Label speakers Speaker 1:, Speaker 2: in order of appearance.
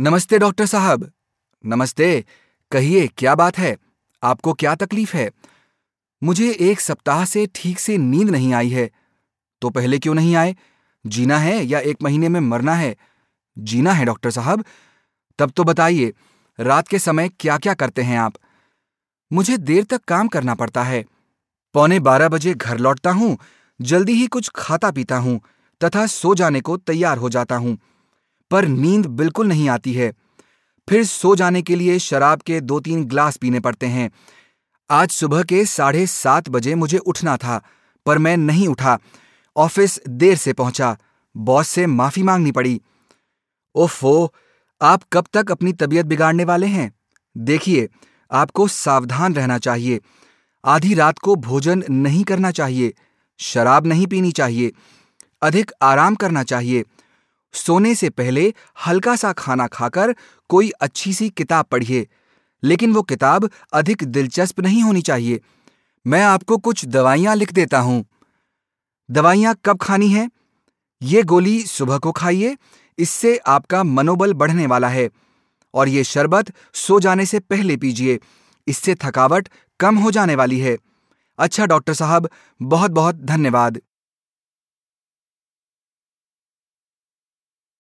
Speaker 1: नमस्ते डॉक्टर साहब। नमस्ते, कहिए, क्या बात है? आपको क्या तकलीफ़ है? मुझे एक सप्ताह से ठीक से नींद नहीं आई है। तो पहले क्यों नहीं आए? जीना है या एक महीने में मरना है? जीना है डॉक्टर साहब। तब तो बताइए, रात के समय क्या क्या करते हैं आप? मुझे देर तक काम करना पड़ता है। पौने बारह बजे घर लौटता हूँ, जल्दी ही कुछ खाता पीता हूँ, तथा सो जाने को तैयार हो जाता हूँ। पर नींद बिल्कुल नहीं आती है। फिर सो जाने के लिए शराब के दो तीन ग्लास पीने पड़ते हैं। आज सुबह के साढ़े सात बजे मुझे उठना था, पर मैं नहीं उठा। ऑफ़िस देर से पहुँचा, बॉस से माफ़ी मांगनी पड़ी। ओफो, आप कब तक अपनी तबीयत बिगाड़ने वाले हैं? देखिए, आपको सावधान रहना चाहिए। आधी रात को भोजन नहीं करना चाहिए, शराब नहीं पीनी चाहिए, अधिक आराम करना चाहिए। सोने से पहले हल्का सा खाना खाकर कोई अच्छी सी किताब पढ़िए, लेकिन वो किताब अधिक दिलचस्प नहीं होनी चाहिए। मैं आपको कुछ दवाइयाँ लिख देता हूँ। दवाइयाँ कब खानी है? ये गोली सुबह को खाइए, इससे आपका मनोबल बढ़ने वाला है, और ये शरबत सो जाने से पहले पीजिए, इससे थकावट कम हो जाने वाली है। अच्छा डॉक्टर साहब बहुत बहुत धन्यवाद।